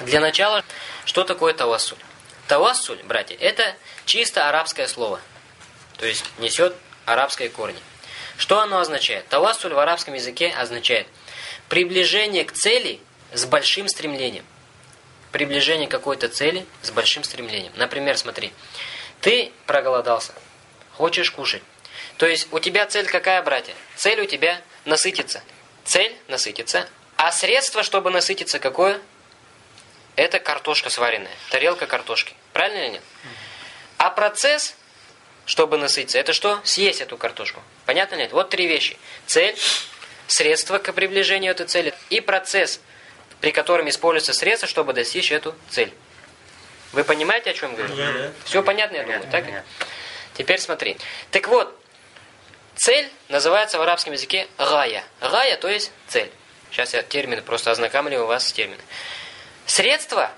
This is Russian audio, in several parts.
Для начала, что такое тавассуль? Тавассуль, братья, это чисто арабское слово. То есть несет арабские корни. Что оно означает? Тавассуль в арабском языке означает приближение к цели с большим стремлением. Приближение к какой-то цели с большим стремлением. Например, смотри, ты проголодался, хочешь кушать. То есть у тебя цель какая, братья? Цель у тебя насытиться. Цель насытиться. А средство, чтобы насытиться, какое? Это картошка сваренная, тарелка картошки. Правильно или нет? А процесс, чтобы насытиться, это что? Съесть эту картошку. Понятно нет? Вот три вещи. Цель, средство к приближению этой цели и процесс, при котором используется средство, чтобы достичь эту цель. Вы понимаете, о чем я говорю? Да, да. Все понятно, я думаю, так? Теперь смотри. Так вот, цель называется в арабском языке гая. Гая, то есть цель. Сейчас я термины просто ознакомлю вас с терминами. Средство,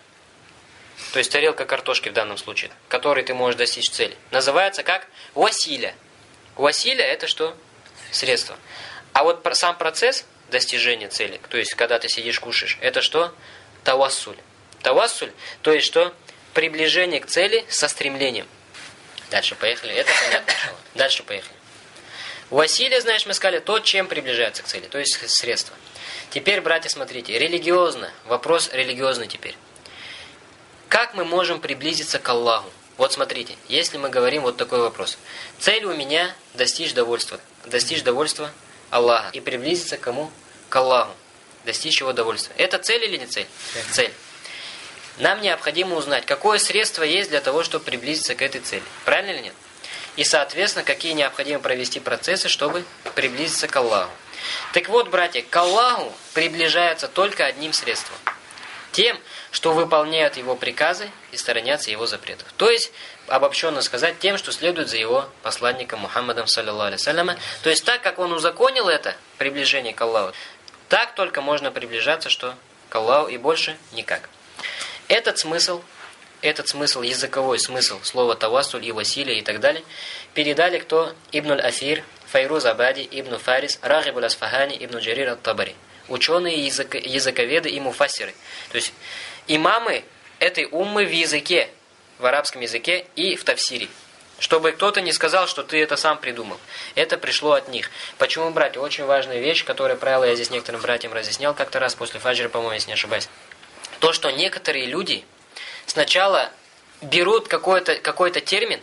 то есть тарелка картошки в данном случае, которой ты можешь достичь цели, называется как василя. Василя это что? Средство. А вот сам процесс достижения цели, то есть когда ты сидишь кушаешь, это что? Тавассуль. Тавассуль, то есть что? Приближение к цели со стремлением. Дальше поехали. Это понятно. Дальше поехали. Василия, знаешь, мы сказали, то, чем приближается к цели, то есть средство. Теперь, братья, смотрите, религиозно, вопрос религиозный теперь. Как мы можем приблизиться к Аллаху? Вот смотрите, если мы говорим вот такой вопрос. Цель у меня достичь довольства. Достичь довольства Аллаха. И приблизиться к кому? К Аллаху. Достичь его довольства. Это цель или не цель? Цель. Нам необходимо узнать, какое средство есть для того, чтобы приблизиться к этой цели. Правильно или нет? И, соответственно, какие необходимо провести процессы, чтобы приблизиться к Аллаху. Так вот, братья, к Аллаху приближаются только одним средством. Тем, что выполняют его приказы и сторонятся его запретов. То есть, обобщенно сказать, тем, что следует за его посланником Мухаммадом, саллиллаху алейhi То есть, так как он узаконил это, приближение к Аллаху, так только можно приближаться, что к Аллаху и больше никак. Этот смысл, этот смысл, языковой смысл слова тавассуль и василия и так далее, передали кто? Ибн аль-Афир, Файруз Абади, Ибн Фарис, Рагиб аль-Асфахани, Ибн Джарир ат-Табари. Ученые язык, языковеды и муфассиры. То есть имамы этой уммы в языке, в арабском языке и в тавсире. Чтобы кто-то не сказал, что ты это сам придумал. Это пришло от них. Почему, братья? Очень важная вещь, которая, правило, я здесь некоторым братьям разъяснял как-то раз после фаджра, по-моему, если не ошибаюсь. То, что некоторые люди сначала берут какой-то какой, -то, термин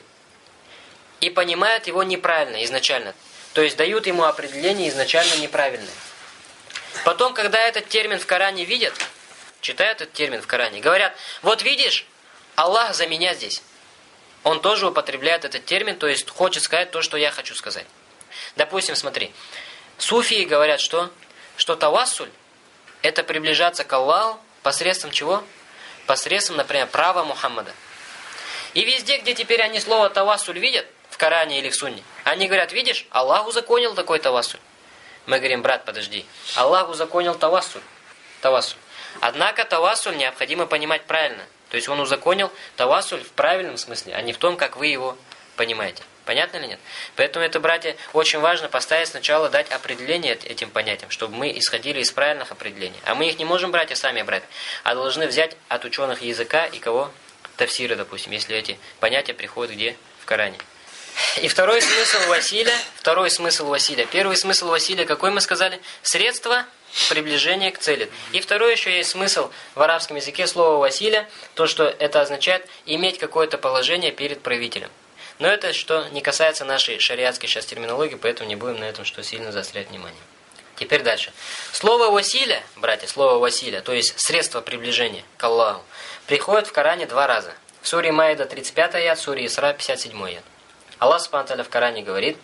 и понимают его неправильно изначально. То есть дают ему определение изначально неправильное. Потом, когда этот термин в Коране видят, читают этот термин в Коране, говорят, вот видишь, Аллах за меня здесь. Он тоже употребляет этот термин, то есть хочет сказать то, что я хочу сказать. Допустим, смотри, суфии говорят, что? Что тавассуль – это приближаться к Аллаху посредством чего? Посредством, например, права Мухаммада. И везде, где теперь они слово тавассуль видят, в Коране или в Сунне, они говорят, видишь, Аллах узаконил такой тавассуль. Мы говорим, брат, подожди. Аллах узаконил тавассуль. Тавассуль. Однако тавассуль необходимо понимать правильно. То есть он узаконил тавассуль в правильном смысле, а не в том, как вы его понимаете. Понятно или нет? Поэтому это, братья, очень важно поставить сначала дать определение этим понятиям, чтобы мы исходили из правильных определений. А мы их не можем, братья, сами брать, а должны взять от ученых языка и кого? Тавсиры, допустим, если эти понятия приходят где? В Коране. И второй смысл Василия, второй смысл Василия. Первый смысл Василия, какой мы сказали? Средство приближения к цели. И второй еще есть смысл в арабском языке слова Василия, то, что это означает иметь какое-то положение перед правителем. Но это что не касается нашей шариатской сейчас терминологии, поэтому не будем на этом что сильно заострять внимание. Теперь дальше. Слово «василя», братья, слово «василя», то есть средство приближения к Аллаху, приходит в Коране два раза. В суре Маида 35 аят, в суре Исра 57 аят. Аллах Субтитры в Коране говорит,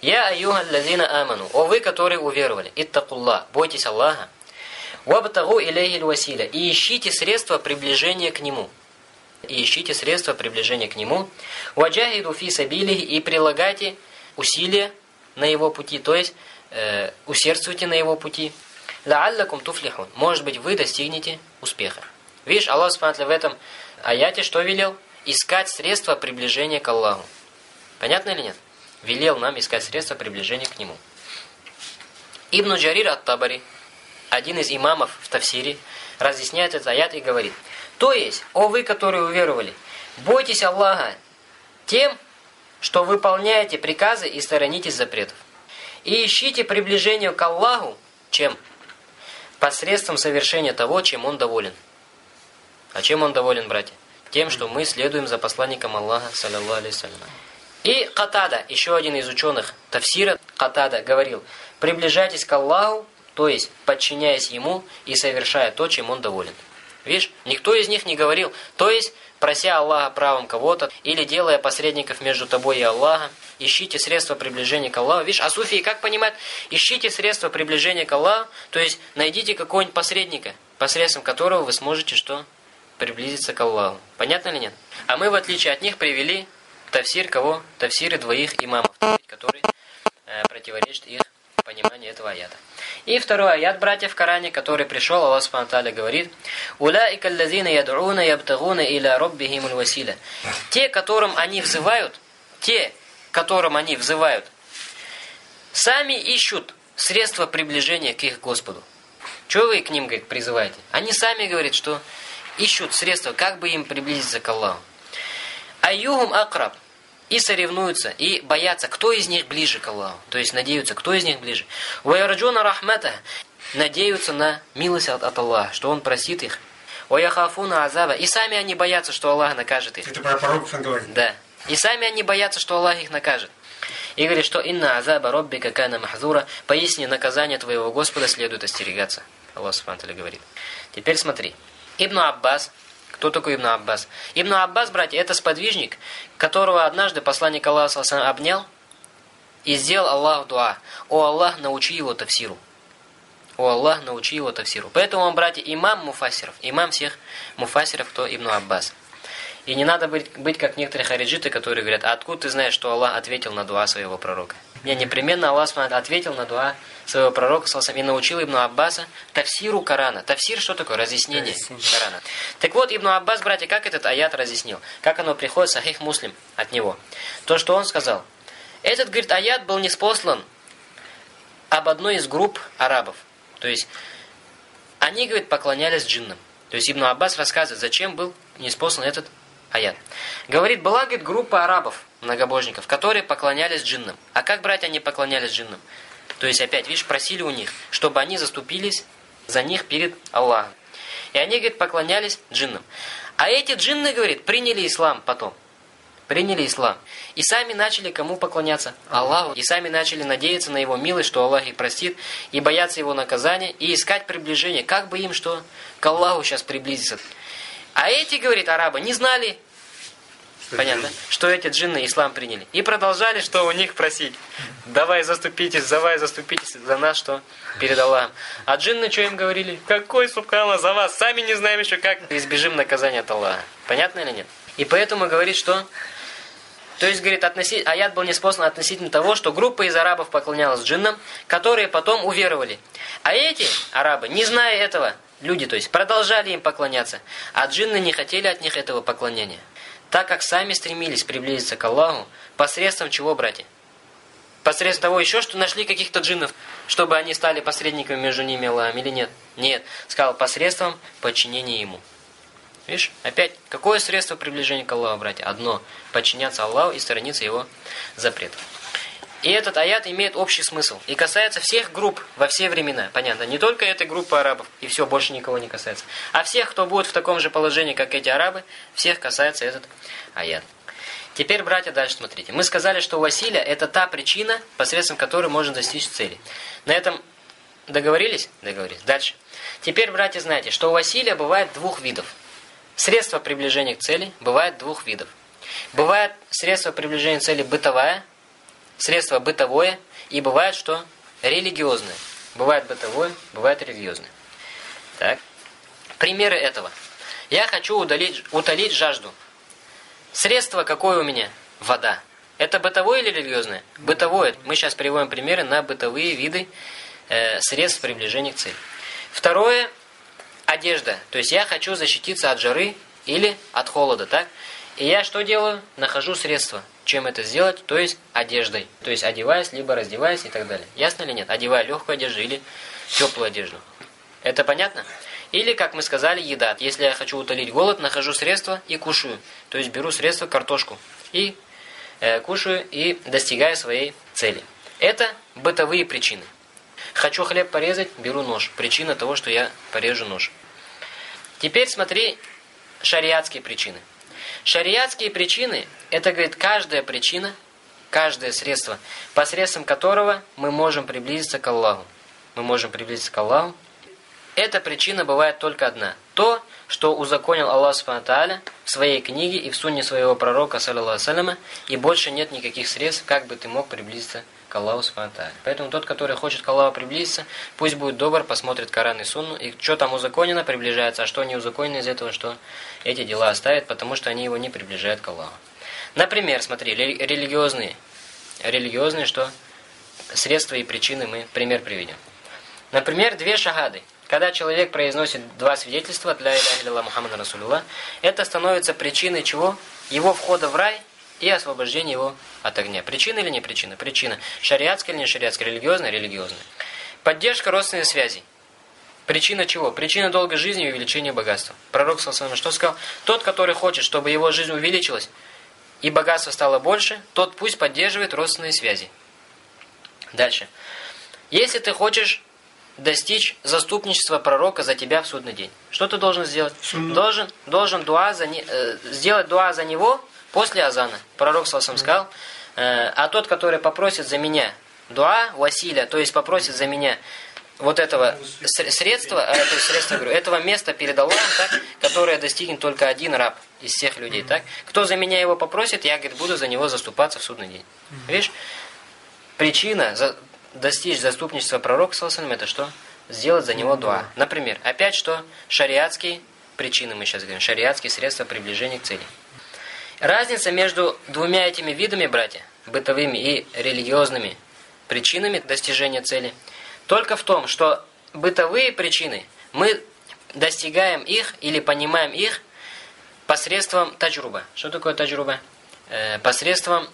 «Я аюха лазина аману, о вы, которые уверовали, иттакуллах, бойтесь Аллаха, вабтагу илейхи василя, и ищите средства приближения к Нему» и ищите средства приближения к Нему. «Ваджахиду фи сабилихи» и прилагайте усилия на Его пути, то есть э, усердствуйте на Его пути. «Лааллакум туфлихун» Может быть, вы достигнете успеха. Видишь, Аллах смотрит в этом аяте что велел? Искать средства приближения к Аллаху. Понятно или нет? Велел нам искать средства приближения к Нему. Ибн Джарир ат-Табари, один из имамов в Тавсире, разъясняет этот аят и говорит. То есть, о вы, которые уверовали, бойтесь Аллаха тем, что выполняете приказы и сторонитесь запретов. И ищите приближение к Аллаху, чем? Посредством совершения того, чем Он доволен. А чем Он доволен, братья? Тем, что мы следуем за посланником Аллаха, саллиллаху алейхи И Катада, еще один из ученых Тавсира, Катада, говорил, приближайтесь к Аллаху, то есть подчиняясь Ему и совершая то, чем Он доволен. Видишь, никто из них не говорил, то есть прося Аллаха правом кого-то, или делая посредников между тобой и Аллахом, ищите средства приближения к Аллаху. Видишь, а суфии как понимают? Ищите средства приближения к Аллаху, то есть найдите какого-нибудь посредника, посредством которого вы сможете что? Приблизиться к Аллаху. Понятно или нет? А мы, в отличие от них, привели тавсир кого? Тавсиры двоих имамов, которые э, противоречат их пониманию этого аята. И второй аят, братья, в Коране, который пришел, Аллах Субтитры говорит, «Улаика аллазина яд'уна ябтагуна иля роббихимуль василя». Те, которым они взывают, те, которым они взывают, сами ищут средства приближения к их Господу. Чего вы к ним, говорит, призываете? Они сами говорят, что ищут средства, как бы им приблизиться к Аллаху. Аюхум акраб – и соревнуются, и боятся, кто из них ближе к Аллаху. То есть надеются, кто из них ближе. Ваярджуна рахмата надеются на милость от, от Аллаха, что Он просит их. Ваяхафуна азаба. И сами они боятся, что Аллах накажет их. Это про пророков он говорит. Да. И сами они боятся, что Аллах их накажет. И говорит, что «Инна азаба робби какана махзура» Поясни, наказание твоего Господа следует остерегаться. Аллах Субхану говорит. Теперь смотри. Ибн Аббас кто такой Ибн Аббас? Ибн Аббас, братья, это сподвижник, которого однажды посланник Аллаха обнял и сделал Аллах дуа. «О Аллах, научи его тавсиру». «О Аллах, научи его тавсиру». Поэтому он, братья, имам муфасиров, имам всех муфасиров, кто Ибн Аббас. И не надо быть, быть как некоторые хариджиты, которые говорят, а откуда ты знаешь, что Аллах ответил на дуа своего пророка? Не, непременно Аллах ответил на дуа своего пророка и научил Ибн Аббаса тавсиру Корана. Тавсир что такое? Разъяснение Корана. Так вот, Ибн Аббас, братья, как этот аят разъяснил? Как оно приходит, сахих муслим, от него? То, что он сказал. Этот, говорит, аят был неспослан об одной из групп арабов. То есть, они, говорит, поклонялись джиннам. То есть, Ибн Аббас рассказывает, зачем был неспослан этот аят. Говорит, была, говорит, группа арабов, многобожников, которые поклонялись джиннам. А как, братья, они поклонялись джиннам? То есть, опять, видишь, просили у них, чтобы они заступились за них перед Аллахом. И они, говорит, поклонялись джиннам. А эти джинны, говорит, приняли ислам потом. Приняли ислам. И сами начали кому поклоняться? Аллаху. И сами начали надеяться на Его милость, что Аллах их простит, и бояться Его наказания, и искать приближение. Как бы им что? К Аллаху сейчас приблизиться. А эти, говорит, арабы, не знали, понятно, что эти джинны ислам приняли. И продолжали, что у них просить. Давай заступитесь, давай заступитесь за нас, что перед Аллахом. А джинны что им говорили? Какой субхана за вас? Сами не знаем еще, как избежим наказания от Аллаха. Понятно или нет? И поэтому говорит, что... То есть, говорит, относи... аят был неспослан относительно того, что группа из арабов поклонялась джиннам, которые потом уверовали. А эти арабы, не зная этого, Люди, то есть, продолжали им поклоняться, а джинны не хотели от них этого поклонения. Так как сами стремились приблизиться к Аллаху, посредством чего, братья? Посредством того еще, что нашли каких-то джиннов, чтобы они стали посредниками между ними и Аллахом, или нет? Нет. Сказал, посредством подчинения Ему. Видишь? Опять, какое средство приближения к Аллаху, братья? Одно. Подчиняться Аллаху и сторониться Его запретов. И этот аят имеет общий смысл и касается всех групп во все времена. Понятно, не только этой группы арабов, и все, больше никого не касается. А всех, кто будет в таком же положении, как эти арабы, всех касается этот аят. Теперь, братья, дальше смотрите. Мы сказали, что Василия – это та причина, посредством которой можно достичь цели. На этом договорились? Договорились. Дальше. Теперь, братья, знаете, что у Василия бывает двух видов. Средство приближения к цели бывает двух видов. Бывает средство приближения к цели бытовая – средство бытовое и бывает что? Религиозное. Бывает бытовое, бывает религиозное. Так. Примеры этого. Я хочу удалить, утолить жажду. Средство какое у меня? Вода. Это бытовое или религиозное? Бытовое. Мы сейчас приводим примеры на бытовые виды э, средств приближения к цели. Второе – одежда. То есть я хочу защититься от жары или от холода, так? И я что делаю? Нахожу средства. Чем это сделать? То есть одеждой. То есть одеваясь, либо раздеваясь и так далее. Ясно или нет? Одевая легкую одежду или теплую одежду. Это понятно? Или, как мы сказали, еда. Если я хочу утолить голод, нахожу средства и кушаю. То есть беру средства, картошку. И э, кушаю и достигаю своей цели. Это бытовые причины. Хочу хлеб порезать, беру нож. Причина того, что я порежу нож. Теперь смотри шариатские причины. Шариатские причины, это, говорит, каждая причина, каждое средство, посредством которого мы можем приблизиться к Аллаху. Мы можем приблизиться к Аллаху. Эта причина бывает только одна. То, что узаконил Аллах Субхану в своей книге и в сунне своего пророка, саллиллаху и больше нет никаких средств, как бы ты мог приблизиться к Аллаху Субхану Поэтому тот, который хочет к Аллаху приблизиться, пусть будет добр, посмотрит Коран и Сунну, и что там узаконено, приближается, а что не узаконено из этого, что эти дела оставит, потому что они его не приближают к Аллаху. Например, смотри, религиозные, религиозные что? Средства и причины мы пример приведем. Например, две шагады. Когда человек произносит два свидетельства для Илля Мухаммада Расулюла, это становится причиной чего? Его входа в рай и освобождения его от огня. Причина или не причина? Причина. Шариатская или не шариатская? Религиозная? Религиозная. Поддержка родственных связей. Причина чего? Причина долгой жизни и увеличения богатства. Пророк Салсалам что сказал? Тот, который хочет, чтобы его жизнь увеличилась и богатство стало больше, тот пусть поддерживает родственные связи. Дальше. Если ты хочешь достичь заступничества пророка за тебя в судный день. Что ты должен сделать? Должен, должен дуа за не, э, сделать дуа за него после азана. Пророк Салсам сказал, э, а тот, который попросит за меня дуа, Василя, то есть попросит за меня вот этого средства, а это средство, говорю, этого места перед Аллахом, так, которое достигнет только один раб из всех людей, так? Кто за меня его попросит, я, говорит, буду за него заступаться в судный день. Видишь? Причина за, достичь заступничества пророка, саллаху это что? Сделать за него дуа. Например, опять что? Шариатские причины, мы сейчас говорим, шариатские средства приближения к цели. Разница между двумя этими видами, братья, бытовыми и религиозными причинами достижения цели, только в том, что бытовые причины, мы достигаем их или понимаем их посредством таджруба. Что такое таджруба? Э, посредством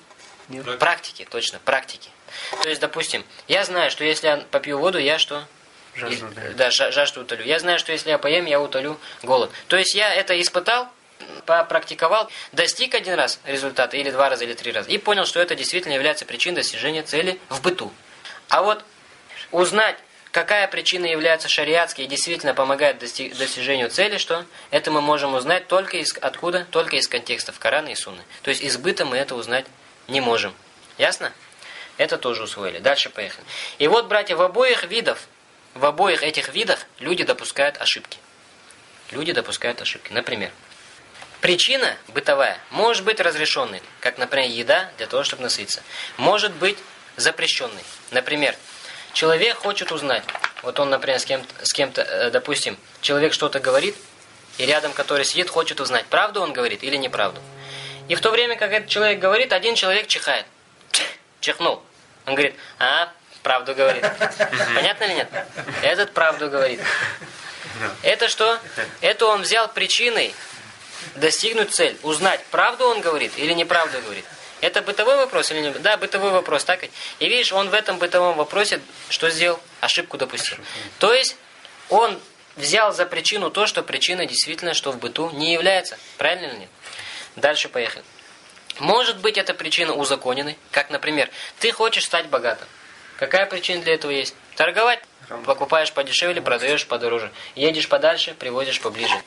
практики, точно, практики. То есть, допустим, я знаю, что если я попью воду, я что? Жажду, да, жажду утолю. Я знаю, что если я поем, я утолю голод. То есть я это испытал, попрактиковал, достиг один раз результата, или два раза, или три раза, и понял, что это действительно является причиной достижения цели в быту. А вот узнать, какая причина является шариатской и действительно помогает достижению цели, что это мы можем узнать только из откуда? Только из контекстов Корана и Сунны. То есть из быта мы это узнать не можем. Ясно? Это тоже усвоили. Дальше поехали. И вот, братья, в обоих видах, в обоих этих видах люди допускают ошибки. Люди допускают ошибки. Например, причина бытовая может быть разрешенной, как, например, еда для того, чтобы насытиться. Может быть запрещенной. Например, человек хочет узнать, вот он, например, с кем-то, с кем-то, э, допустим, человек что-то говорит, и рядом который сидит, хочет узнать, правду он говорит или неправду. И в то время, как этот человек говорит, один человек чихает чихнул. Он говорит, а, правду говорит. Понятно или нет? Этот правду говорит. Это что? Это он взял причиной достигнуть цель, узнать, правду он говорит или неправду говорит. Это бытовой вопрос или нет? Да, бытовой вопрос, так? И видишь, он в этом бытовом вопросе что сделал? Ошибку допустил. То есть, он взял за причину то, что причина действительно, что в быту не является. Правильно или нет? Дальше поехали. Может быть, эта причина узаконенной, как, например, ты хочешь стать богатым. Какая причина для этого есть? Торговать. Покупаешь подешевле, продаешь подороже. Едешь подальше, привозишь поближе.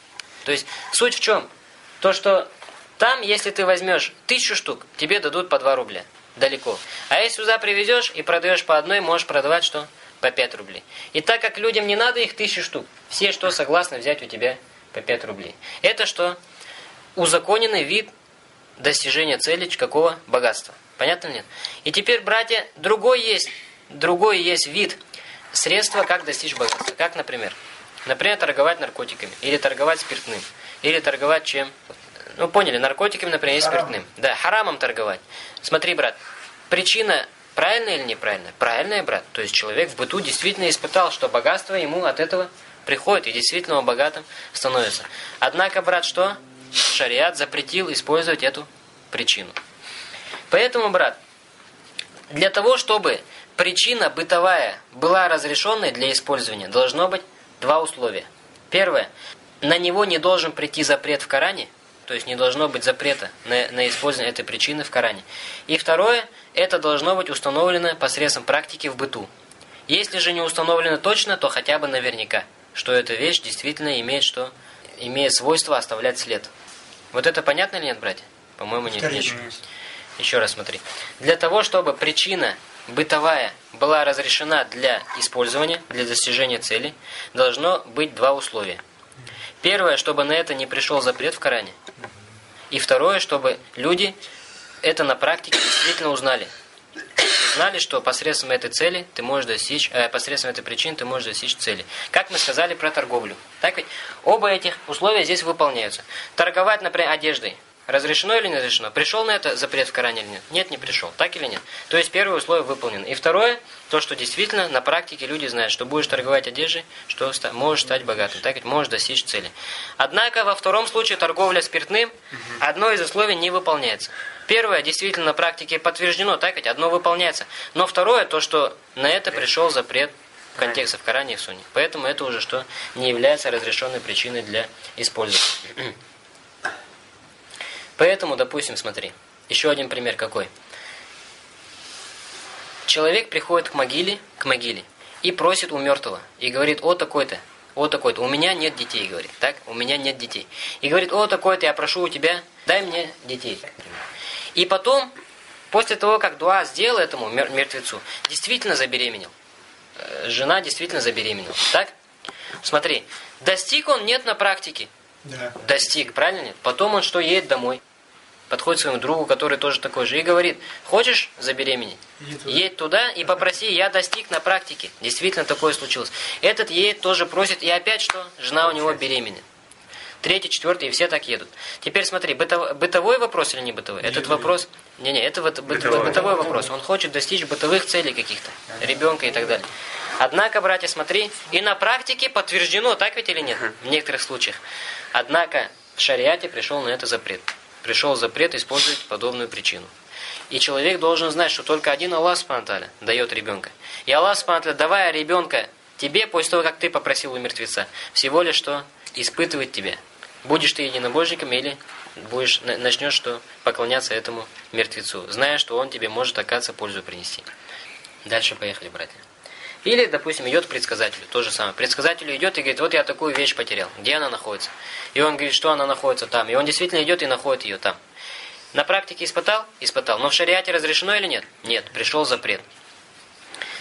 То есть, суть в чем? То, что там, если ты возьмешь тысячу штук, тебе дадут по 2 рубля. Далеко. А если сюда привезешь и продаешь по одной, можешь продавать что? По 5 рублей. И так как людям не надо их тысячу штук, все, что согласны взять у тебя по 5 рублей. Это что? Узаконенный вид достижения цели какого? Богатства. Понятно нет? И теперь, братья, другой есть, другой есть вид средства, как достичь богатства. Как, например? Например, торговать наркотиками, или торговать спиртным, или торговать чем? Ну, поняли, наркотиками, например, и спиртным. Да, харамом торговать. Смотри, брат, причина правильная или неправильная? Правильная, брат. То есть человек в быту действительно испытал, что богатство ему от этого приходит, и действительно он богатым становится. Однако, брат, что? шариат запретил использовать эту причину. Поэтому, брат, для того, чтобы причина бытовая была разрешенной для использования, должно быть два условия. Первое. На него не должен прийти запрет в Коране, то есть не должно быть запрета на, на использование этой причины в Коране. И второе, это должно быть установлено посредством практики в быту. Если же не установлено точно, то хотя бы наверняка, что эта вещь действительно имеет что имеет свойство оставлять след. Вот это понятно или нет, братья? По-моему, нет. Еще. еще раз смотри. Для того, чтобы причина бытовая была разрешена для использования, для достижения цели, должно быть два условия. Первое, чтобы на это не пришел запрет в Коране. И второе, чтобы люди это на практике действительно узнали. Знали, что посредством этой цели ты можешь достичь, э, посредством этой причины ты можешь достичь цели. Как мы сказали про торговлю. Так ведь? Оба этих условия здесь выполняются. Торговать, например, одеждой. Разрешено или не разрешено? Пришел на это запрет в Коране или нет? Нет, не пришел. Так или нет? То есть первое условие выполнено. И второе, то, что действительно на практике люди знают, что будешь торговать одеждой, что можешь стать богатым. Так ведь можешь достичь цели. Однако во втором случае торговля спиртным, одно из условий не выполняется. Первое действительно на практике подтверждено, так ведь одно выполняется. Но второе, то, что на это пришел запрет в контексте в Коране и в Суне. Поэтому это уже что не является разрешенной причиной для использования. Поэтому, допустим, смотри, еще один пример какой. Человек приходит к могиле, к могиле и просит у мертвого, и говорит, о такой-то, о такой-то, у меня нет детей, говорит, так, у меня нет детей. И говорит, о такой-то, я прошу у тебя, дай мне детей. И потом, после того, как Дуа сделал этому мертвецу, действительно забеременел. Э, жена действительно забеременела, так? Смотри, достиг он, нет на практике. Да. Достиг, правильно нет? Потом он что, едет домой подходит к своему другу, который тоже такой же, и говорит, хочешь забеременеть? Едь туда. едь туда и попроси, я достиг на практике. Действительно такое случилось. Этот едет, тоже просит, и опять что? Жена у него беременна. Третий, четвертый, и все так едут. Теперь смотри, бытовой, бытовой вопрос или не бытовой? Не Этот вопрос... Не-не, это вот бытовой, бытовой вопрос. Он хочет достичь бытовых целей каких-то, ребенка и так далее. Однако, братья, смотри, и на практике подтверждено, так ведь или нет? В некоторых случаях. Однако в шариате пришел на это запрет пришел запрет использовать подобную причину. И человек должен знать, что только один Аллах Спанталя дает ребенка. И Аллах Спанталя, давая ребенка тебе, после того, как ты попросил у мертвеца, всего лишь что испытывать тебя. Будешь ты единобожником или будешь начнешь что поклоняться этому мертвецу, зная, что он тебе может, оказаться, пользу принести. Дальше поехали, братья. Или, допустим, идет к предсказателю, то же самое. Предсказателю идет и говорит, вот я такую вещь потерял, где она находится? И он говорит, что она находится там. И он действительно идет и находит ее там. На практике испытал? Испытал. Но в шариате разрешено или нет? Нет, пришел запрет.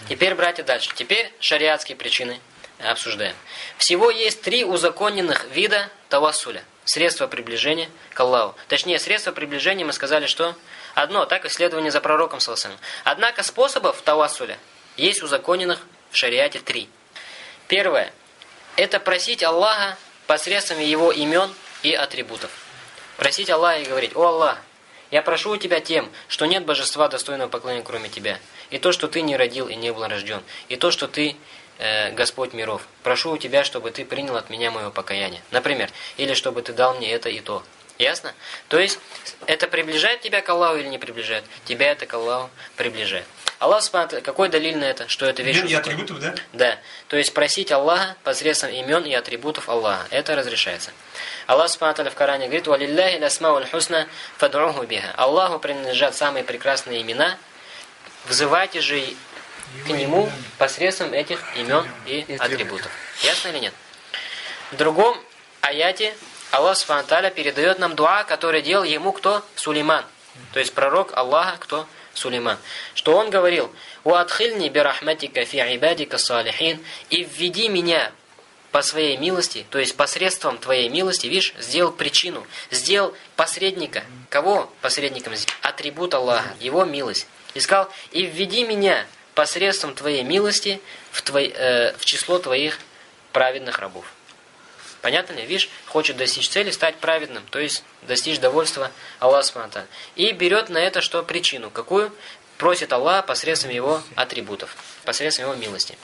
Теперь, братья, дальше. Теперь шариатские причины обсуждаем. Всего есть три узаконенных вида тавассуля. Средства приближения к Аллаху. Точнее, средства приближения мы сказали, что одно, так, исследование за пророком Саласаном. Однако способов тавассуля есть узаконенных в шариате три. Первое – это просить Аллаха посредством Его имен и атрибутов. Просить Аллаха и говорить, «О Аллах, я прошу у Тебя тем, что нет божества достойного поклонения, кроме Тебя, и то, что Ты не родил и не был рожден, и то, что Ты э, Господь миров. Прошу у Тебя, чтобы Ты принял от меня мое покаяние». Например, или чтобы Ты дал мне это и то. Ясно? То есть, это приближает тебя к Аллаху или не приближает? Тебя это к Аллаху приближает. Аллах Субхану какой далиль на это, что это вещь? Имен и атрибутов, да? Да. То есть просить Аллаха посредством имен и атрибутов Аллаха. Это разрешается. Аллах Субхану в Коране говорит: "Валиллахи ласмаул хусна фад'уху биха". Аллаху принадлежат самые прекрасные имена. Взывайте же к нему посредством этих имен и атрибутов. Ясно или нет? В другом аяте Аллах Субхану передает нам дуа, который делал ему кто? Сулейман. То есть пророк Аллаха, кто? Сулейман, что он говорил, «Уатхильни бирахматика фи ибадика салихин» и введи меня по своей милости, то есть посредством твоей милости, видишь, сделал причину, сделал посредника. Кого посредником? Атрибут Аллаха, его милость. И сказал, и введи меня посредством твоей милости в, твой, э, в число твоих праведных рабов. Понятно ли? Видишь, хочет достичь цели, стать праведным, то есть достичь довольства Аллаха Субхану И берет на это что причину? Какую? Просит Аллах посредством его атрибутов, посредством его милости.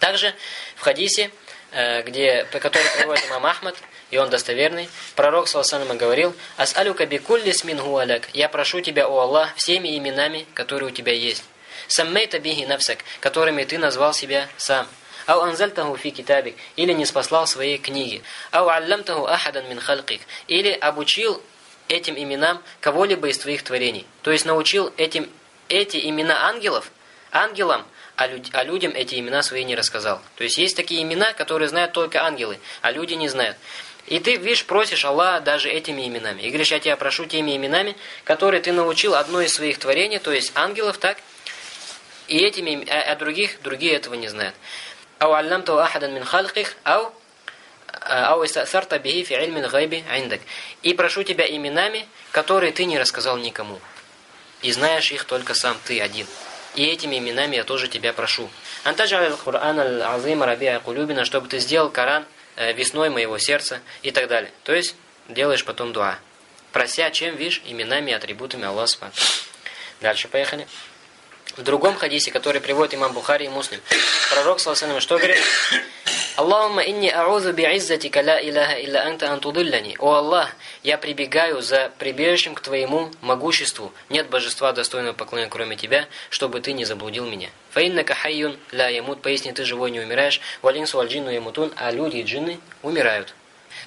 Также в хадисе, э, где, который приводит имам Ахмад, и он достоверный, пророк Саласаном говорил, «Ас'алюка бикулли смингу аляк» «Я прошу тебя, о Аллах, всеми именами, которые у тебя есть». «Саммейта биги нафсак», которыми ты назвал себя сам. Ау анзальтаху фи китабик, или не спаслал своей книги. Ау аллямтаху ахадан мин халкик, или обучил этим именам кого-либо из твоих творений. То есть научил этим эти имена ангелов, ангелам, а, люд, а людям эти имена свои не рассказал. То есть есть такие имена, которые знают только ангелы, а люди не знают. И ты, видишь, просишь Аллаха даже этими именами. И говоришь, я тебя прошу теми именами, которые ты научил одно из своих творений, то есть ангелов, так? И этими, а, а других, другие этого не знают. Ау аллямту ахадан мин халких, ау ау истасарта бихи фи ильмин гайби индак. И прошу тебя именами, которые ты не рассказал никому. И знаешь их только сам ты один. И этими именами я тоже тебя прошу. Антаджаль Кур'ан аль-Азим Рабиа Кулюбина, чтобы ты сделал Коран Э, весной моего сердца и так далее. То есть делаешь потом дуа. Прося чем, видишь, именами и атрибутами Аллаха. Дальше поехали. В другом хадисе, который приводит имам Бухари и Муслим, пророк, саллаху что говорит? Аллахумма инни аузу би'иззатика ла илляха илля анта антудиллани. О Аллах, я прибегаю за прибежищем к Твоему могуществу. Нет божества достойного поклонения, кроме Тебя, чтобы Ты не заблудил меня. Фаиннака хайюн ла ямут, поясни, Ты живой не умираешь. Валинсу аль-джинну ямутун, а люди и джинны умирают.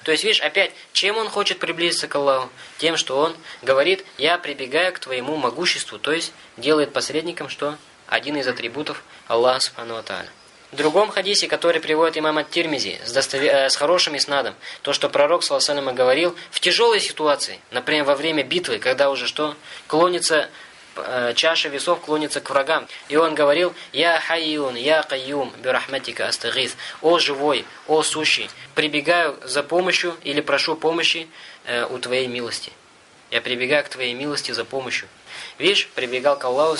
То есть, видишь, опять, чем он хочет приблизиться к Аллаху? Тем, что он говорит, я прибегаю к твоему могуществу, то есть делает посредником, что один из атрибутов Аллаха Субхану Тааля. В другом хадисе, который приводит имам Ат-Тирмизи с, достовер... э, с хорошим иснадом, то, что пророк, саллаху говорил, в тяжелой ситуации, например, во время битвы, когда уже что? Клонится, чаша весов клонится к врагам. И он говорил, «Я хайюн, я кайюм, бирахматика астагиз». «О живой, о сущий, прибегаю за помощью или прошу помощи э, у Твоей милости». Я прибегаю к Твоей милости за помощью. Видишь, прибегал к Аллаху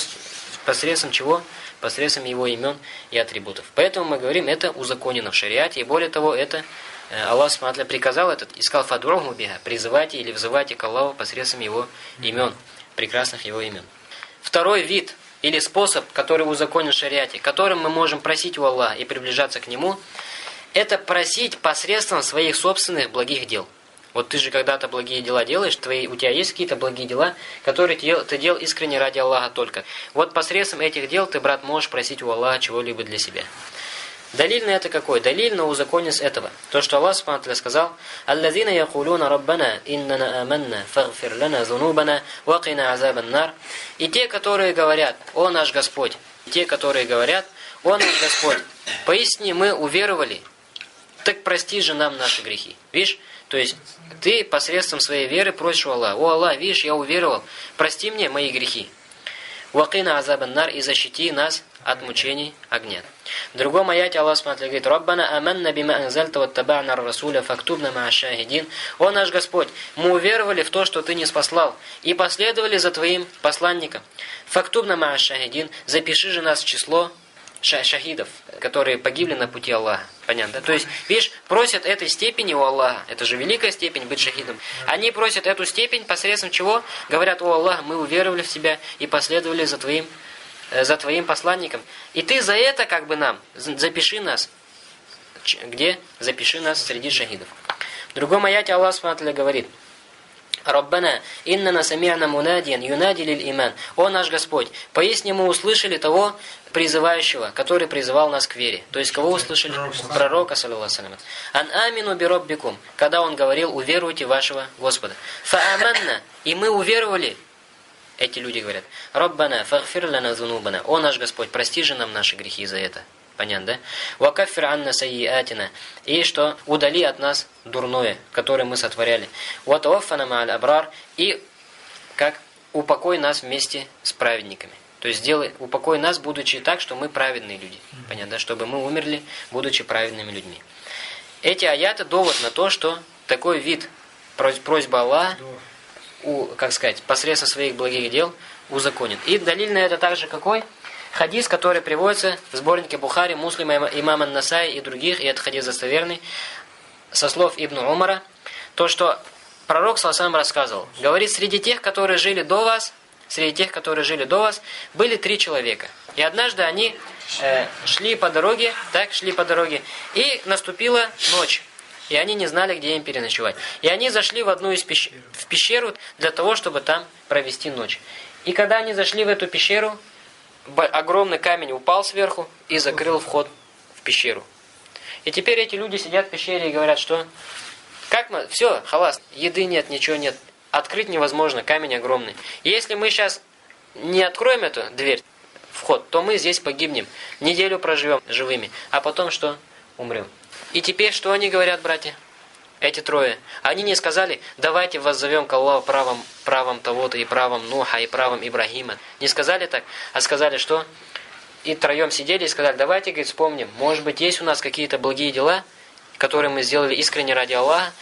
посредством чего? посредством его имен и атрибутов. Поэтому мы говорим, это узаконено в шариате, и более того, это э, Аллах Сматля приказал этот, искал фадроху биха, призывайте или взывайте к Аллаху посредством его имен, прекрасных его имен. Второй вид или способ, который узаконен в шариате, которым мы можем просить у Аллаха и приближаться к Нему, это просить посредством своих собственных благих дел. Вот ты же когда-то благие дела делаешь, твои, у тебя есть какие-то благие дела, которые ты, ты делал искренне ради Аллаха только. Вот посредством этих дел ты, брат, можешь просить у Аллаха чего-либо для себя. Далиль на это какой? Далиль на узаконец этого. То, что Аллах Субхану сказал, «Аллазина якулуна раббана иннана аманна фагфир лана зунубана вакина азабан нар». И те, которые говорят, «О наш Господь», и те, которые говорят, «О наш Господь, поясни, мы уверовали, так прости же нам наши грехи». Видишь? То есть ты посредством своей веры просишь у Аллаха. О Аллах, видишь, я уверовал, прости мне мои грехи. Вакина азабан нар и защити нас от мучений огня. В другом аяте Аллах смотрит, говорит, «Раббана аманна бима анзальта ваттаба'на расуля фактубна ма шахидин». О наш Господь, мы уверовали в то, что Ты не спаслал, и последовали за Твоим посланником. Фактубна ма шахидин, запиши же нас в число шахидов, которые погибли на пути Аллаха. Понятно? Да? То есть, видишь, просят этой степени у Аллаха. Это же великая степень быть шахидом. Они просят эту степень посредством чего? Говорят, о Аллах, мы уверовали в Тебя и последовали за Твоим, э, за Твоим посланником. И Ты за это как бы нам, запиши нас. Где? Запиши нас среди шахидов. В другом аяте Аллах Субтитры говорит – Раббана, иннана сами'на мунадиан юнади лиль иман. О наш Господь, поясни мы услышали того призывающего, который призывал нас к вере. То есть кого услышали? Пророка, саллиллаху Ан амину би роббикум, когда он говорил, уверуйте вашего Господа. Фа аманна, и мы уверовали. Эти люди говорят, Раббана, фагфир лана зунубана. О наш Господь, прости же нам наши грехи за это. Понятно, да? «Вакаффир анна сайиатина» и что удали от нас дурное, которое мы сотворяли. «Ватаваффана ма'аль абрар» и как упокой нас вместе с праведниками. То есть сделай, упокой нас, будучи так, что мы праведные люди. Понятно, да? Чтобы мы умерли, будучи праведными людьми. Эти аяты довод на то, что такой вид просьба Аллаха, у, как сказать, посредством своих благих дел узаконен. И далиль на это также какой? Хадис, который приводится в сборнике Бухари, Муслима, имама Насай и других, и это хадис достоверный, со слов Ибн Умара, то, что пророк Саласам рассказывал. Говорит, среди тех, которые жили до вас, среди тех, которые жили до вас, были три человека. И однажды они э, шли по дороге, так, шли по дороге, и наступила ночь. И они не знали, где им переночевать. И они зашли в одну из пещер, в пещеру для того, чтобы там провести ночь. И когда они зашли в эту пещеру, огромный камень упал сверху и закрыл вход пещеру. И теперь эти люди сидят в пещере и говорят, что как мы, все, халас, еды нет, ничего нет, открыть невозможно, камень огромный. Если мы сейчас не откроем эту дверь, вход, то мы здесь погибнем, неделю проживем живыми, а потом что? Умрем. И теперь что они говорят, братья? Эти трое. Они не сказали, давайте воззовем к Аллаху правом, правом того-то и правом Нуха и правом Ибрагима. Не сказали так, а сказали, что? И троем сидели и сказали, давайте, говорит, вспомним, может быть, есть у нас какие-то благие дела, которые мы сделали искренне ради Аллаха,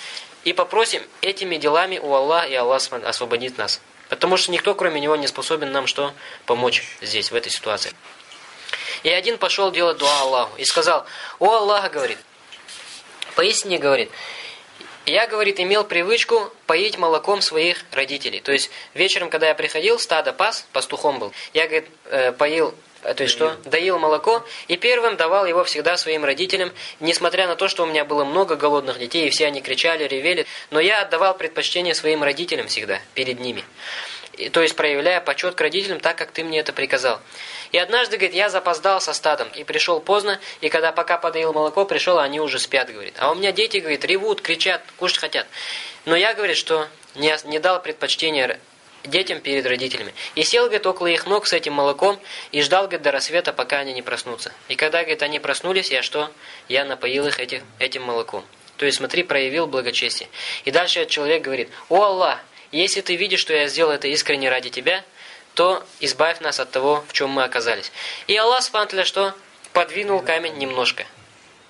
и попросим этими делами у Аллаха, и Аллах освободит нас. Потому что никто, кроме Него, не способен нам что? Помочь здесь, в этой ситуации. И один пошел делать дуа Аллаху и сказал, «О Аллах, — говорит, — поистине, — говорит, — я, говорит, имел привычку поить молоком своих родителей. То есть вечером, когда я приходил, стадо пас, пастухом был, я, говорит, э, поил то есть что? Доил молоко и первым давал его всегда своим родителям, несмотря на то, что у меня было много голодных детей, и все они кричали, ревели, но я отдавал предпочтение своим родителям всегда, перед ними то есть проявляя почет к родителям так, как ты мне это приказал. И однажды, говорит, я запоздал со стадом и пришел поздно, и когда пока подоил молоко, пришел, а они уже спят, говорит. А у меня дети, говорит, ревут, кричат, кушать хотят. Но я, говорит, что не, не дал предпочтения детям перед родителями. И сел, говорит, около их ног с этим молоком и ждал, говорит, до рассвета, пока они не проснутся. И когда, говорит, они проснулись, я что? Я напоил их этих, этим молоком. То есть, смотри, проявил благочестие. И дальше этот человек говорит, «О Аллах, если ты видишь, что я сделал это искренне ради тебя, то избавь нас от того, в чем мы оказались. И Аллах Субтитры что? Подвинул камень немножко.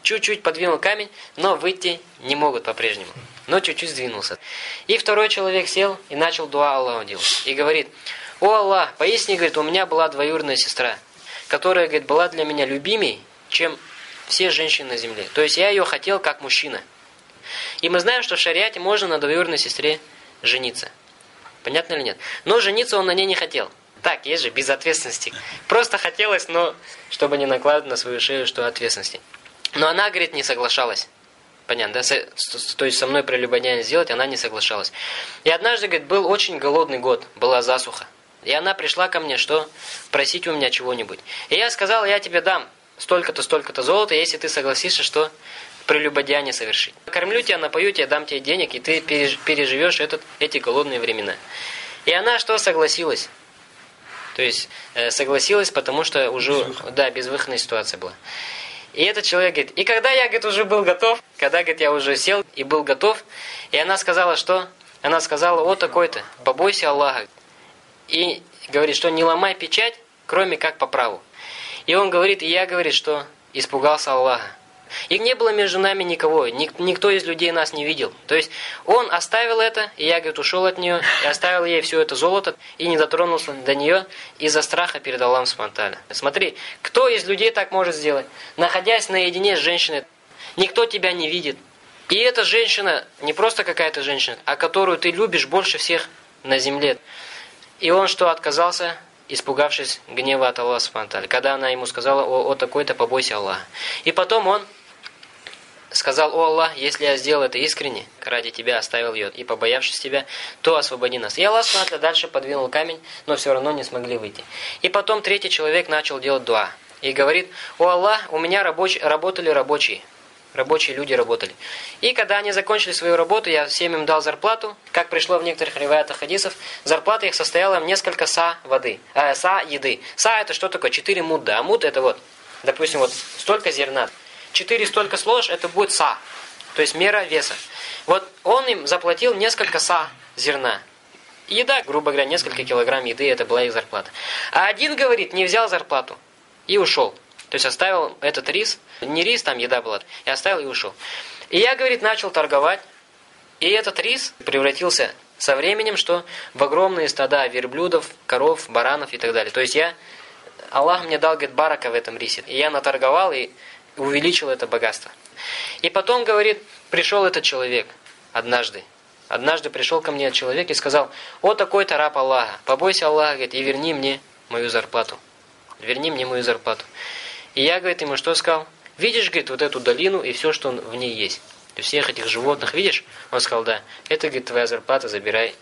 Чуть-чуть подвинул камень, но выйти не могут по-прежнему. Но чуть-чуть сдвинулся. И второй человек сел и начал дуа Аллаху делать. И говорит, «О Аллах, поясни, говорит, у меня была двоюродная сестра, которая, говорит, была для меня любимей, чем все женщины на земле. То есть я ее хотел как мужчина. И мы знаем, что в шариате можно на двоюродной сестре жениться. Понятно или нет? Но жениться он на ней не хотел. Так, есть же, без ответственности. Просто хотелось, но чтобы не накладывать на свою шею, что ответственности. Но она, говорит, не соглашалась. Понятно, да? То есть со мной прелюбодеяние сделать, она не соглашалась. И однажды, говорит, был очень голодный год, была засуха. И она пришла ко мне, что просить у меня чего-нибудь. И я сказал, я тебе дам столько-то, столько-то золота, если ты согласишься, что прелюбодеяние совершить. Кормлю тебя, напою тебя, дам тебе денег, и ты переживешь этот, эти голодные времена. И она что, согласилась? То есть, э, согласилась, потому что уже, да, безвыходная ситуация была. И этот человек говорит, и когда я, говорит, уже был готов, когда, говорит, я уже сел и был готов, и она сказала, что? Она сказала, вот такой-то, побойся Аллаха. И говорит, что не ломай печать, кроме как по праву. И он говорит, и я, говорит, что испугался Аллаха. И не было между нами никого, никто из людей нас не видел. То есть он оставил это, и я, говорит, ушел от нее, и оставил ей все это золото, и не дотронулся до нее из-за страха перед Аллахом Субтитры. Смотри, кто из людей так может сделать? Находясь наедине с женщиной, никто тебя не видит. И эта женщина, не просто какая-то женщина, а которую ты любишь больше всех на земле. И он что, отказался? испугавшись гнева от Аллаха Субтитры, когда она ему сказала, о, о такой-то, побойся Аллаха. И потом он сказал, «О Аллах, если я сделал это искренне, ради тебя оставил ее, и побоявшись тебя, то освободи нас». И Аллах смотря дальше подвинул камень, но все равно не смогли выйти. И потом третий человек начал делать дуа. И говорит, «О Аллах, у меня рабоч... работали рабочие». Рабочие люди работали. И когда они закончили свою работу, я всем им дал зарплату. Как пришло в некоторых риваятах хадисов, зарплата их состояла в несколько са воды. Э, са еды. Са это что такое? Четыре мудда. А муд это вот, допустим, вот столько зерна. 4 столько сложишь, это будет са. То есть мера веса. Вот он им заплатил несколько са зерна. Еда, грубо говоря, несколько килограмм еды, это была их зарплата. А один, говорит, не взял зарплату и ушел. То есть оставил этот рис, не рис, там еда была, и оставил и ушел. И я, говорит, начал торговать, и этот рис превратился со временем, что в огромные стада верблюдов, коров, баранов и так далее. То есть я, Аллах мне дал, говорит, барака в этом рисе. И я наторговал, и увеличил это богатство. И потом, говорит, пришел этот человек однажды. Однажды пришел ко мне человек и сказал, «О, такой-то раб Аллаха, побойся Аллаха, говорит, и верни мне мою зарплату. Верни мне мою зарплату». И я, говорит, ему что сказал? «Видишь, говорит, вот эту долину и все, что в ней есть. То есть всех этих животных, видишь?» Он сказал, «Да, это, говорит, твоя зарплата, забирай.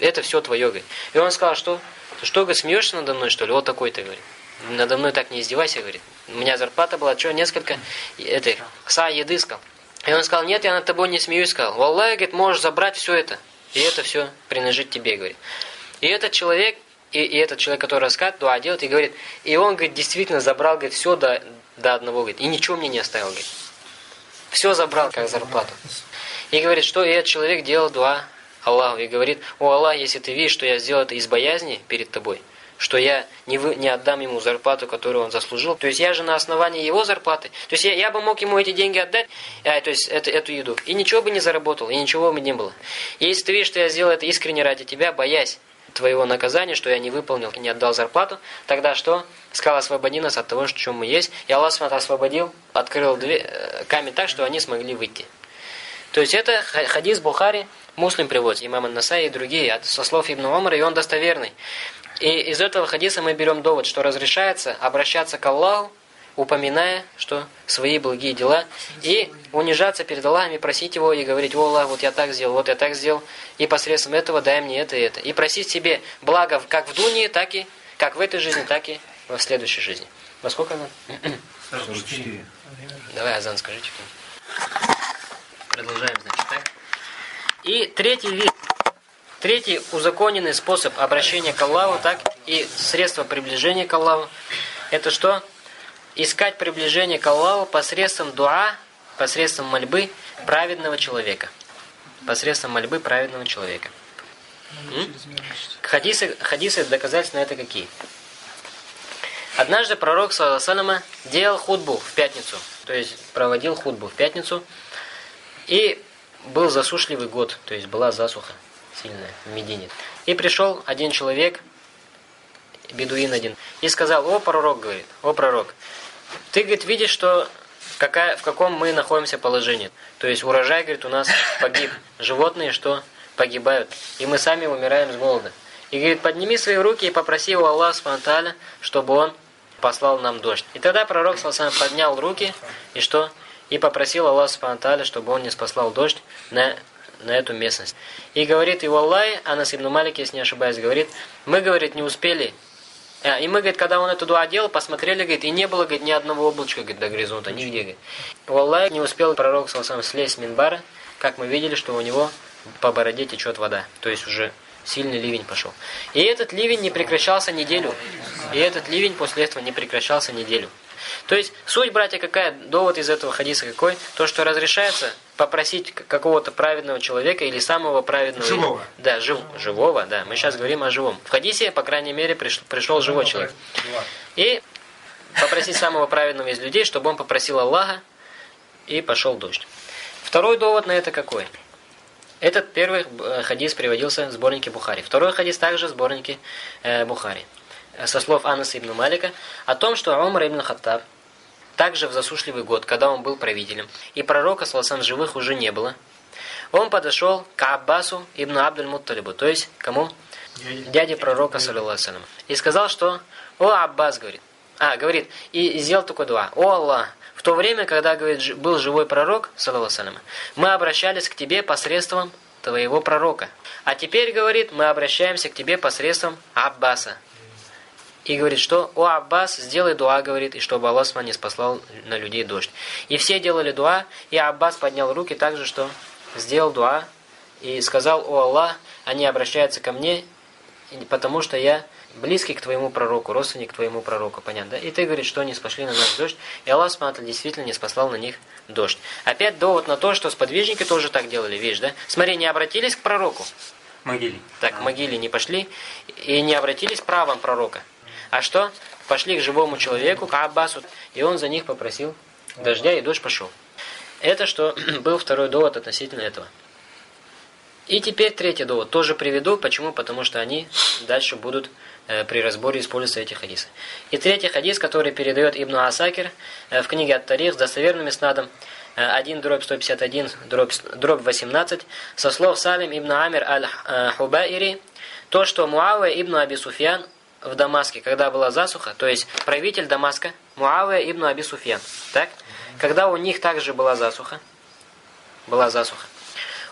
Это все твое, говорит». И он сказал, что? Что, говорит, смеешься надо мной, что ли? Вот такой-то, говорит. Надо мной так не издевайся, говорит. У меня зарплата была, что, несколько, этой, са еды, сказал. И он сказал, нет, я над тобой не смеюсь, сказал. Валлах, говорит, можешь забрать все это. И это все принадлежит тебе, говорит. И этот человек, и, и этот человек, который рассказывает, дуа делает, и говорит, и он, говорит, действительно забрал, говорит, все до, до одного, говорит, и ничего мне не оставил, говорит. Все забрал, как зарплату. И говорит, что и этот человек делал дуа Аллаху, и говорит, о Аллах, если ты видишь, что я сделал это из боязни перед тобой, что я не, вы, не отдам ему зарплату, которую он заслужил. То есть я же на основании его зарплаты. То есть я, я бы мог ему эти деньги отдать, а, то есть это, эту еду, и ничего бы не заработал, и ничего бы не было. Если ты видишь, что я сделал это искренне ради тебя, боясь твоего наказания, что я не выполнил не отдал зарплату, тогда что? Сказал, освободи нас от того, что чем мы есть. И Аллах смотрит, освободил, открыл дверь, э, камень так, что они смогли выйти. То есть это хадис Бухари, Муслим приводит, имам Ан-Насай и другие, со слов Ибн Умара, и он достоверный. И из этого хадиса мы берем довод, что разрешается обращаться к Аллаху, упоминая, что свои благие дела, и унижаться перед Аллахом и просить Его, и говорить, «О, Аллах, вот я так сделал, вот я так сделал, и посредством этого дай мне это и это». И просить себе благо как в Дуне, так и, как в этой жизни, так и в следующей жизни. Во сколько она? 44. Давай, Азан, скажите. Продолжаем, значит, так? И третий вид Третий узаконенный способ обращения к Аллаху, так и средство приближения к Аллаху, это что? Искать приближение к Аллаху посредством дуа, посредством мольбы праведного человека. Посредством мольбы праведного человека. Хадисы, хадисы доказательства на это какие? Однажды пророк, саллаллаху делал худбу в пятницу, то есть проводил худбу в пятницу, и был засушливый год, то есть была засуха сильная в Медине. И пришел один человек, бедуин один, и сказал, о, пророк, говорит, о, пророк, ты, говорит, видишь, что какая, в каком мы находимся положении. То есть урожай, говорит, у нас погиб. Животные что? Погибают. И мы сами умираем с голода. И говорит, подними свои руки и попроси у Аллаха Субтитры, чтобы он послал нам дождь. И тогда пророк сам поднял руки и что? И попросил Аллаха Субтитры, чтобы он не спаслал дождь на на эту местность. И говорит, и Аллах, Анас ибн Малик, если не ошибаюсь, говорит, мы, говорит, не успели. А, и мы, говорит, когда он эту дуа делал, посмотрели, говорит, и не было, говорит, ни одного облачка, говорит, до горизонта, нигде, говорит. Аллах не успел пророк, сам слезть с Минбара, как мы видели, что у него по бороде течет вода. То есть уже сильный ливень пошел. И этот ливень не прекращался неделю. И этот ливень после этого не прекращался неделю. То есть суть, братья, какая? Довод из этого хадиса какой? То, что разрешается попросить какого-то праведного человека или самого праведного... Живого. Да, жив, живого, да. Мы сейчас говорим о живом. В хадисе, по крайней мере, пришел, пришел живой человек. И попросить самого праведного из людей, чтобы он попросил Аллаха, и пошел дождь. Второй довод на это какой? Этот первый э, хадис приводился в сборнике Бухари. Второй хадис также в сборнике э, Бухари. Со слов Анаса ибн Малика о том, что Умар ибн Хаттаб также в засушливый год, когда он был правителем, и пророка, саласан живых уже не было, он подошел к Аббасу ибн Абдуль-Мутталибу, то есть кому? Дяде пророка, саллиллаху и сказал, что «О, Аббас», говорит, а, говорит, и сделал такой дуа, «О, Аллах, в то время, когда, говорит, был живой пророк, саллиллаху мы обращались к тебе посредством твоего пророка. А теперь, говорит, мы обращаемся к тебе посредством Аббаса, и говорит, что «О, Аббас, сделай дуа», говорит, и чтобы Аллах не спаслал на людей дождь. И все делали дуа, и Аббас поднял руки так же, что сделал дуа, и сказал «О, Аллах, они обращаются ко мне, потому что я близкий к твоему пророку, родственник к твоему пророку». Понятно, да? И ты говоришь, что они спасли на нас дождь, и Аллах смотрит, действительно не спаслал на них дождь. Опять довод на то, что сподвижники тоже так делали, видишь, да? Смотри, не обратились к пророку. Могиле. Так, к могиле не пошли и не обратились к правам пророка. А что? Пошли к живому человеку, к Аббасу, и он за них попросил дождя, и дождь пошел. Это что был второй довод относительно этого. И теперь третий довод тоже приведу. Почему? Потому что они дальше будут э, при разборе использоваться эти хадисы. И третий хадис, который передает Ибн Асакир э, в книге Ат-Тарих с достоверным снадом, 1 дробь 151 дробь, дробь 18, со слов Салим ибн Амир аль-Хубаири, то, что Муавия ибн Аби Суфьян в Дамаске, когда была засуха, то есть правитель Дамаска, Муавия ибн Аби Суфьян, так? Когда у них также была засуха, была засуха,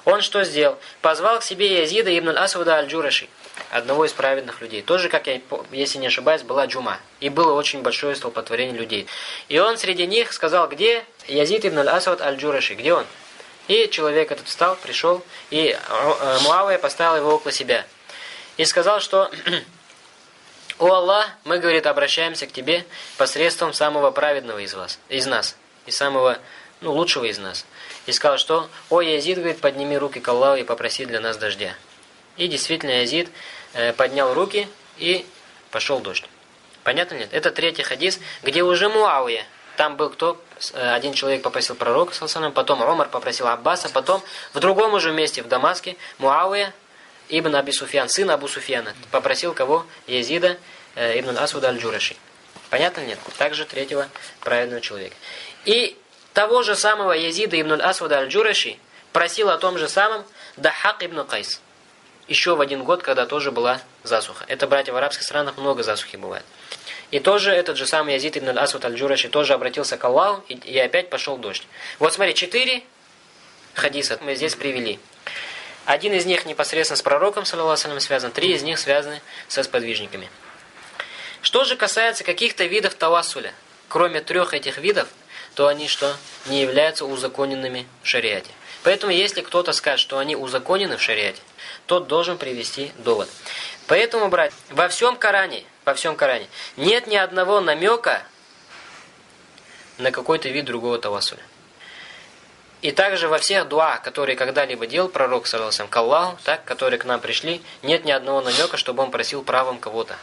Он что сделал? Позвал к себе Язида ибн Асвада аль-Джураши, одного из праведных людей. Тоже, как я, если не ошибаюсь, была Джума. И было очень большое столпотворение людей. И он среди них сказал, где Язид ибн Асвад аль-Джураши, где он? И человек этот встал, пришел, и э, Муавия поставил его около себя. И сказал, что «О Аллах, мы, говорит, обращаемся к тебе посредством самого праведного из вас, из нас, и самого, ну, лучшего из нас». И сказал, что «О Язид, говорит, подними руки к Аллаху и попроси для нас дождя». И действительно Язид э, поднял руки и пошел дождь. Понятно нет? Это третий хадис, где уже Муавия. Там был кто? Э, один человек попросил пророка, потом Омар попросил Аббаса, потом в другом уже месте в Дамаске Муавия ибн Аби Суфьян, сын Абу Суфьяна, попросил кого? Езида э, ибн Асуда аль-Джураши. Понятно нет? Также третьего праведного человека. И того же самого Езида ибн Асуда аль-Джураши просил о том же самом Дахак ибн Кайс. Еще в один год, когда тоже была засуха. Это, братья, в арабских странах много засухи бывает. И тоже этот же самый Язид ибн Асуд аль-Джураши тоже обратился к Аллаху, и, и опять пошел дождь. Вот смотри, четыре хадиса мы здесь привели. Один из них непосредственно с пророком, саллиллаху связан, три из них связаны со сподвижниками. Что же касается каких-то видов тавассуля, кроме трех этих видов, то они что? Не являются узаконенными в шариате. Поэтому, если кто-то скажет, что они узаконены в шариате, тот должен привести довод. Поэтому, брать, во всем Коране, во всем Коране нет ни одного намека на какой-то вид другого тавассуля. И также во всех дуа, которые когда-либо делал пророк, саллаху к так, которые к нам пришли, нет ни одного намека, чтобы он просил правом кого-то.